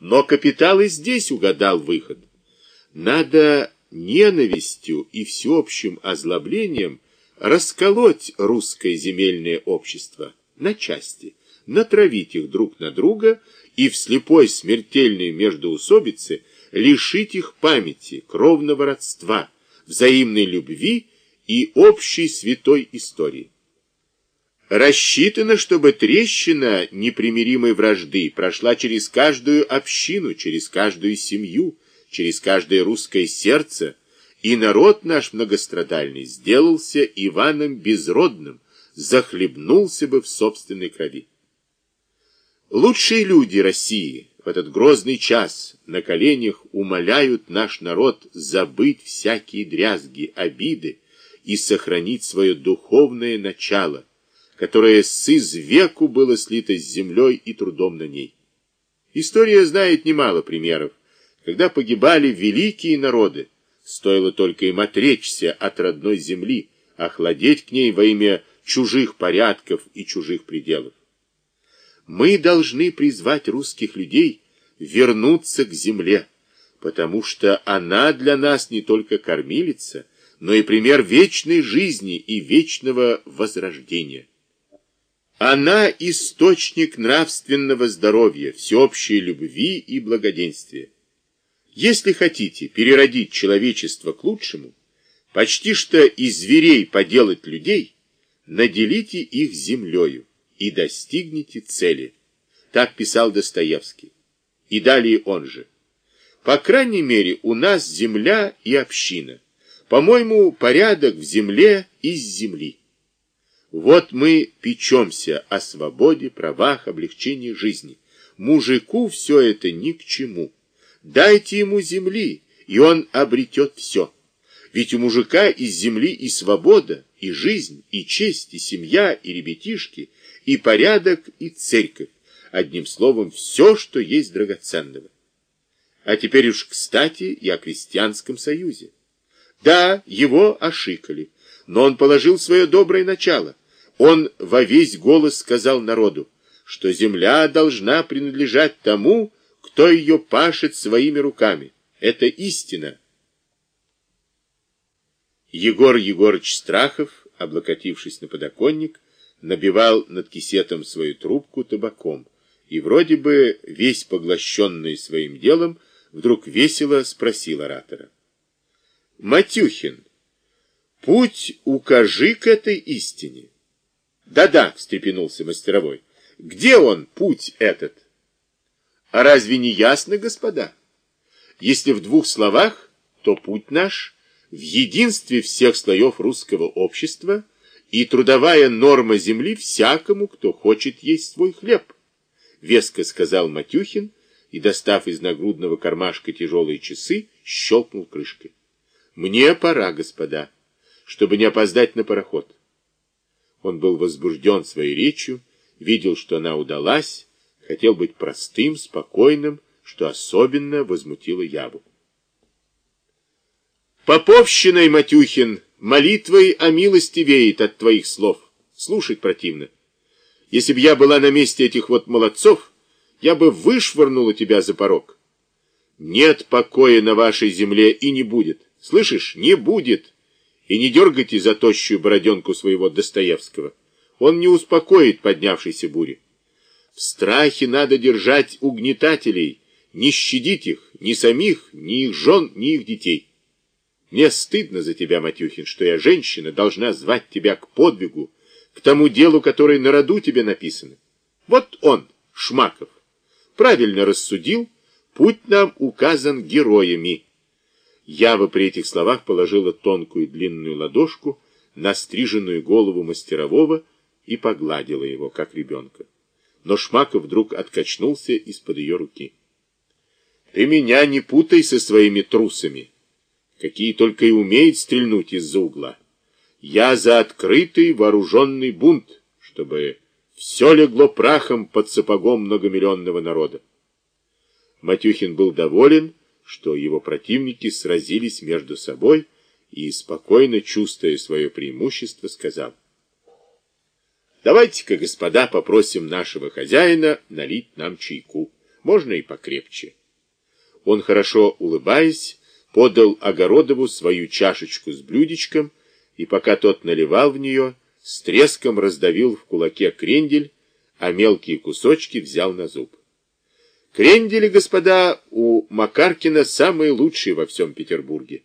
Но капитал и здесь угадал выход. Надо ненавистью и всеобщим озлоблением расколоть русское земельное общество на части, натравить их друг на друга и в слепой смертельной междоусобице лишить их памяти, кровного родства, взаимной любви и общей святой истории. Рассчитано, чтобы трещина непримиримой вражды прошла через каждую общину, через каждую семью, через каждое русское сердце, и народ наш многострадальный сделался Иваном Безродным, захлебнулся бы в собственной крови. Лучшие люди России в этот грозный час на коленях умоляют наш народ забыть всякие дрязги, обиды и сохранить свое духовное начало, которое с извеку было слито с землей и трудом на ней. История знает немало примеров, когда погибали великие народы, стоило только им отречься от родной земли, охладеть к ней во имя чужих порядков и чужих пределов. Мы должны призвать русских людей вернуться к земле, потому что она для нас не только кормилица, но и пример вечной жизни и вечного возрождения. Она источник нравственного здоровья, всеобщей любви и благоденствия. Если хотите переродить человечество к лучшему, почти что из зверей поделать людей, наделите их землею и достигнете цели. Так писал Достоевский. И далее он же. По крайней мере, у нас земля и община. По-моему, порядок в земле из земли. Вот мы печемся о свободе, правах, облегчении жизни. Мужику все это ни к чему. Дайте ему земли, и он обретет все. Ведь у мужика из земли и свобода, и жизнь, и честь, и семья, и ребятишки, и порядок, и церковь. Одним словом, все, что есть драгоценного. А теперь уж, кстати, и о крестьянском союзе. Да, его ошикали, но он положил свое доброе начало. Он во весь голос сказал народу, что земля должна принадлежать тому, кто ее пашет своими руками. Это истина. Егор Егорыч Страхов, облокотившись на подоконник, набивал над кисетом свою трубку табаком и вроде бы, весь поглощенный своим делом, вдруг весело спросил оратора. «Матюхин, путь укажи к этой истине». «Да-да», — встрепенулся мастеровой, — «где он, путь этот?» «А разве не ясно, господа? Если в двух словах, то путь наш в единстве всех слоев русского общества и трудовая норма земли всякому, кто хочет есть свой хлеб», — веско сказал Матюхин и, достав из нагрудного кармашка тяжелые часы, щелкнул крышкой. «Мне пора, господа, чтобы не опоздать на пароход». Он был возбужден своей речью, видел, что она удалась, хотел быть простым, спокойным, что особенно возмутило Яву. Поповщиной, Матюхин, молитвой о милости веет от твоих слов. Слушать противно. Если б я была на месте этих вот молодцов, я бы вышвырнула тебя за порог. Нет покоя на вашей земле и не будет. Слышишь, не будет. И не дергайте за тощую бороденку своего Достоевского. Он не успокоит поднявшейся бури. В страхе надо держать угнетателей, не щадить их, ни самих, ни их жен, ни их детей. Мне стыдно за тебя, Матюхин, что я, женщина, должна звать тебя к подвигу, к тому делу, которое на роду тебе написано. Вот он, Шмаков, правильно рассудил, путь нам указан героями, Ява при этих словах положила тонкую длинную ладошку на стриженную голову мастерового и погладила его, как ребенка. Но Шмаков вдруг откачнулся из-под ее руки. «Ты меня не путай со своими трусами, какие только и умеют стрельнуть из-за угла. Я за открытый вооруженный бунт, чтобы все легло прахом под сапогом многомиллионного народа». Матюхин был доволен, что его противники сразились между собой и, спокойно чувствуя свое преимущество, сказал, «Давайте-ка, господа, попросим нашего хозяина налить нам чайку, можно и покрепче. Он, хорошо улыбаясь, подал Огородову свою чашечку с блюдечком, и пока тот наливал в нее, с треском раздавил в кулаке крендель, а мелкие кусочки взял на зуб. Крендели, господа, у Макаркина самые лучшие во всем Петербурге.